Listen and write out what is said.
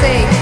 safe.